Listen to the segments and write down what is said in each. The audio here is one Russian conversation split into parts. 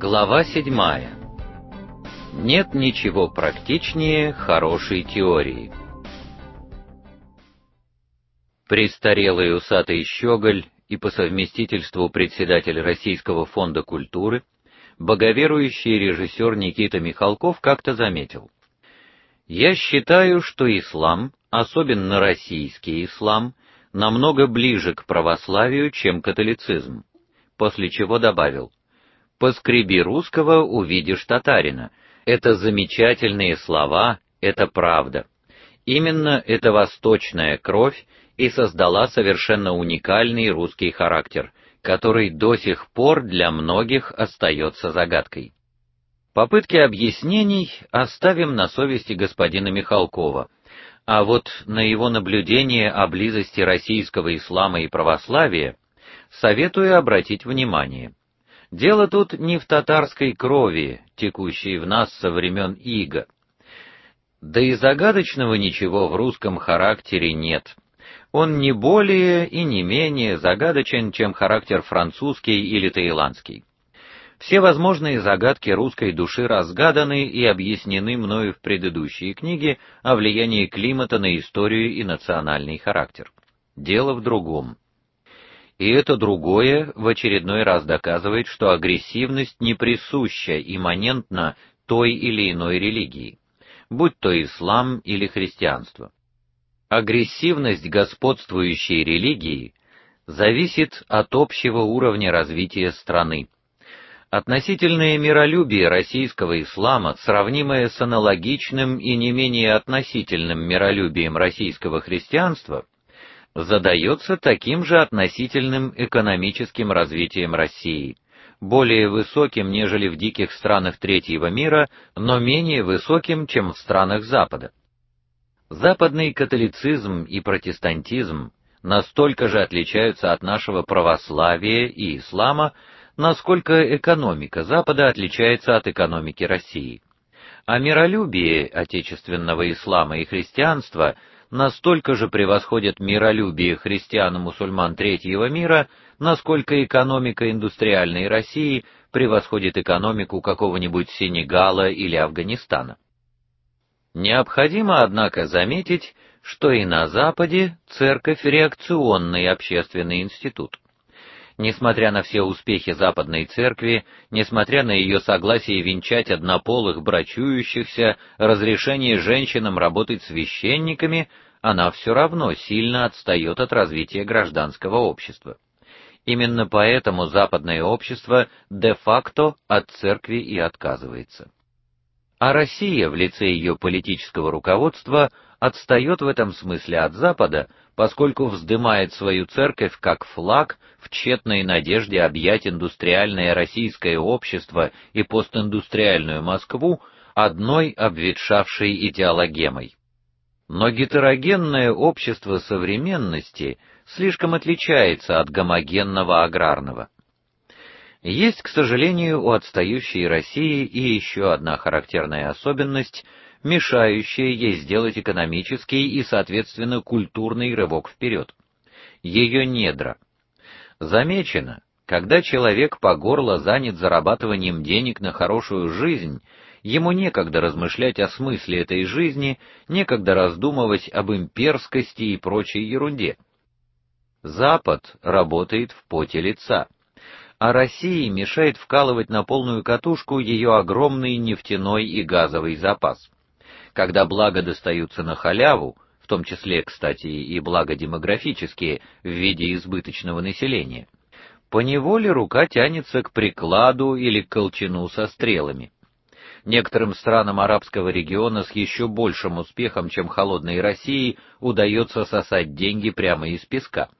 Глава седьмая. Нет ничего практичнее хорошей теории. Престарелый усатый щеголь и по совместительству председатель Российского фонда культуры, боговерующий режиссер Никита Михалков как-то заметил: "Я считаю, что ислам, особенно российский ислам, намного ближе к православию, чем католицизм". После чего добавил: Поскреби русского, увидишь татарина. Это замечательные слова, это правда. Именно эта восточная кровь и создала совершенно уникальный русский характер, который до сих пор для многих остается загадкой. Попытки объяснений оставим на совести господина Михалкова. А вот на его наблюдение о близости российского ислама и православия советую обратить внимание. Дело тут не в татарской крови, текущей в нас со времен ига. Да и загадочного ничего в русском характере нет. Он не более и не менее загадочен, чем характер французский или таиландский. Все возможные загадки русской души разгаданы и объяснены мною в предыдущей книге о влиянии климата на историю и национальный характер. Дело в другом. И это другое в очередной раз доказывает, что агрессивность не присуща имманентна той или иной религии, будь то ислам или христианство. Агрессивность господствующей религии зависит от общего уровня развития страны. Относительное миролюбие российского ислама, сравнимое с аналогичным и не менее относительным миролюбием российского христианства, задается таким же относительным экономическим развитием России, более высоким, нежели в диких странах третьего мира, но менее высоким, чем в странах Запада. Западный католицизм и протестантизм настолько же отличаются от нашего православия и ислама, насколько экономика Запада отличается от экономики России. А миролюбие отечественного ислама и христианства настолько же превосходят миролюбие христиан и мусульман третьего мира, насколько экономика индустриальной России превосходит экономику какого-нибудь Сенегала или Афганистана. Необходимо, однако, заметить, что и на западе церковь реакционный общественный институт. Несмотря на все успехи западной церкви, несмотря на ее согласие венчать однополых брачующихся, разрешение женщинам работать священниками, она все равно сильно отстает от развития гражданского общества. Именно поэтому западное общество де-факто от церкви и отказывается. А Россия в лице ее политического руководства отстает в этом смысле от Запада, поскольку вздымает свою церковь как флаг в тщетной надежде объять индустриальное российское общество и постиндустриальную Москву одной обветшавшей идеологемой. Но гетерогенное общество современности слишком отличается от гомогенного аграрного. Есть, к сожалению, у отстающей России и еще одна характерная особенность, мешающая ей сделать экономический и, соответственно, культурный рывок вперед. Ее недра. Замечено, когда человек по горло занят зарабатыванием денег на хорошую жизнь, ему некогда размышлять о смысле этой жизни, некогда раздумывать об имперскости и прочей ерунде. Запад работает в поте лица а России мешает вкалывать на полную катушку ее огромный нефтяной и газовый запас. Когда блага достаются на халяву, в том числе, кстати, и блага демографические в виде избыточного населения, поневоле рука тянется к прикладу или к колчану со стрелами. Некоторым странам арабского региона с еще большим успехом, чем холодной России, удается сосать деньги прямо из песка.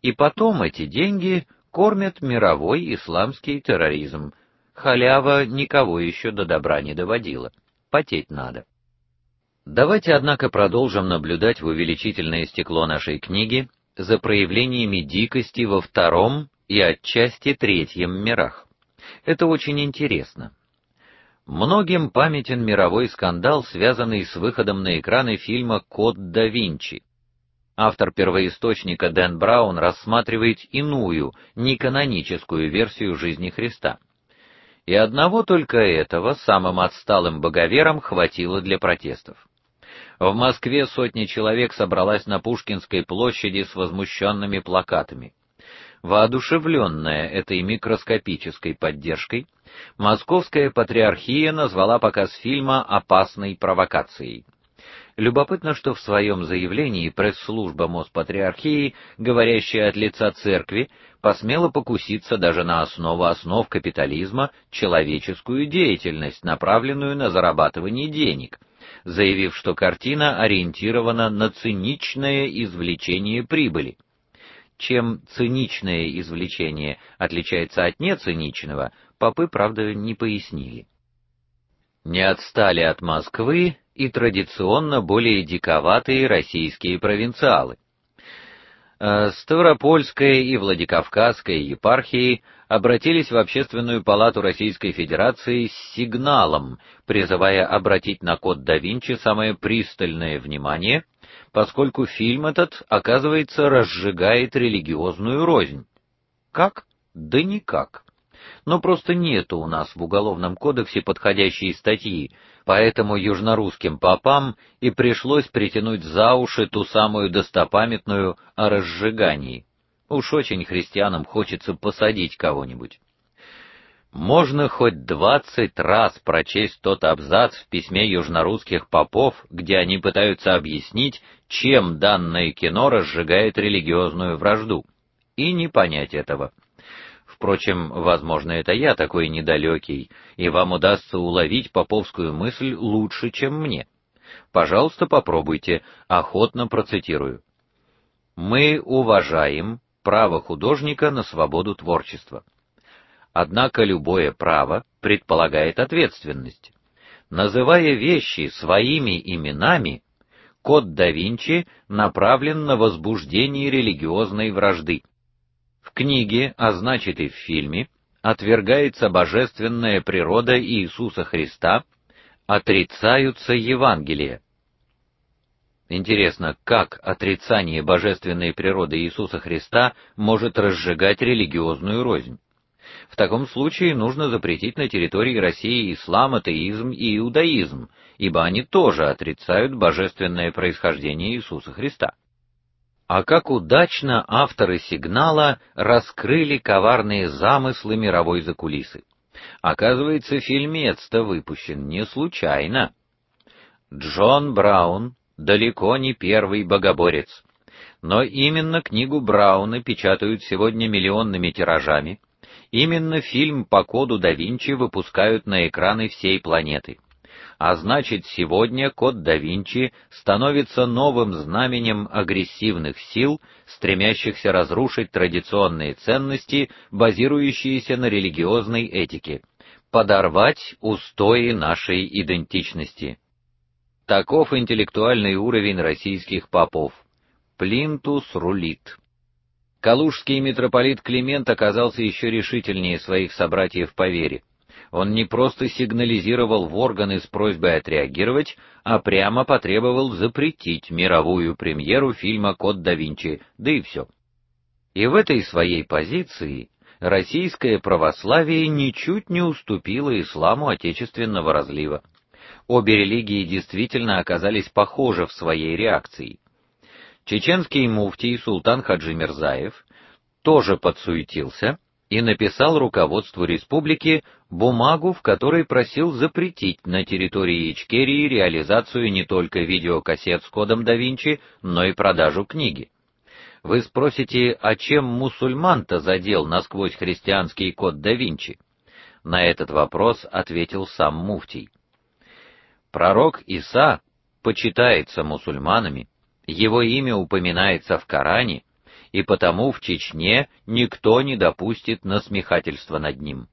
И потом эти деньги кормят мировой исламский терроризм. Халява никого еще до добра не доводила. Потеть надо. Давайте, однако, продолжим наблюдать в увеличительное стекло нашей книги за проявлениями дикости во втором и отчасти третьем мирах. Это очень интересно. Многим памятен мировой скандал, связанный с выходом на экраны фильма Код да Винчи. Автор первоисточника Дэн Браун рассматривает иную, неканоническую версию жизни Христа. И одного только этого самым отсталым боговерам хватило для протестов. В Москве сотни человек собралась на Пушкинской площади с возмущенными плакатами. Воодушевленная этой микроскопической поддержкой, Московская патриархия назвала показ фильма опасной провокацией. Любопытно, что в своем заявлении пресс-служба Моспатриархии, говорящая от лица церкви, посмела покуситься даже на основу основ капитализма человеческую деятельность, направленную на зарабатывание денег, заявив, что картина ориентирована на циничное извлечение прибыли. Чем циничное извлечение отличается от нециничного, попы, правда, не пояснили. Не отстали от Москвы и традиционно более диковатые российские провинциалы. Э, Ставропольская и Владикавказская епархии обратились в Общественную палату Российской Федерации с сигналом, призывая обратить на код да Винчи самое пристальное внимание, поскольку фильм этот, оказывается, разжигает религиозную рознь. Как? Да никак но просто нету у нас в уголовном кодексе подходящей статьи, поэтому южнорусским попам и пришлось притянуть за уши ту самую достопамятную о разжигании. Уж очень христианам хочется посадить кого-нибудь. Можно хоть двадцать раз прочесть тот абзац в письме южнорусских попов, где они пытаются объяснить, чем данное кино разжигает религиозную вражду, и не понять этого. Впрочем, возможно, это я такой недалекий, и вам удастся уловить поповскую мысль лучше, чем мне. Пожалуйста, попробуйте, охотно процитирую. Мы уважаем право художника на свободу творчества. Однако любое право предполагает ответственность. Называя вещи своими именами, код да Винчи направлен на возбуждение религиозной вражды. Книге, а значит и в фильме, отвергается божественная природа Иисуса Христа, отрицаются Евангелия. Интересно, как отрицание божественной природы Иисуса Христа может разжигать религиозную рознь? В таком случае нужно запретить на территории России ислам, атеизм и иудаизм, ибо они тоже отрицают божественное происхождение Иисуса Христа. А как удачно авторы сигнала раскрыли коварные замыслы мировой закулисы. Оказывается, фильмец-то выпущен не случайно. Джон Браун далеко не первый богоборец. Но именно книгу Брауна печатают сегодня миллионными тиражами. Именно фильм по коду да Винчи выпускают на экраны всей планеты а значит, сегодня код да Винчи становится новым знаменем агрессивных сил, стремящихся разрушить традиционные ценности, базирующиеся на религиозной этике, подорвать устои нашей идентичности. Таков интеллектуальный уровень российских попов. Плинтус рулит. Калужский митрополит Климент оказался еще решительнее своих собратьев по вере он не просто сигнализировал в органы с просьбой отреагировать, а прямо потребовал запретить мировую премьеру фильма Код да Винчи, да и все. И в этой своей позиции российское православие ничуть не уступило исламу отечественного разлива. Обе религии действительно оказались похожи в своей реакции. Чеченский муфтий султан Хаджи Мирзаев тоже подсуетился и написал руководству республики бумагу, в которой просил запретить на территории Ичкерии реализацию не только видеокассет с кодом да Винчи, но и продажу книги. Вы спросите, а чем мусульман-то задел насквозь христианский код да Винчи? На этот вопрос ответил сам муфтий. Пророк Иса почитается мусульманами, его имя упоминается в Коране, и потому в Чечне никто не допустит насмехательства над ним.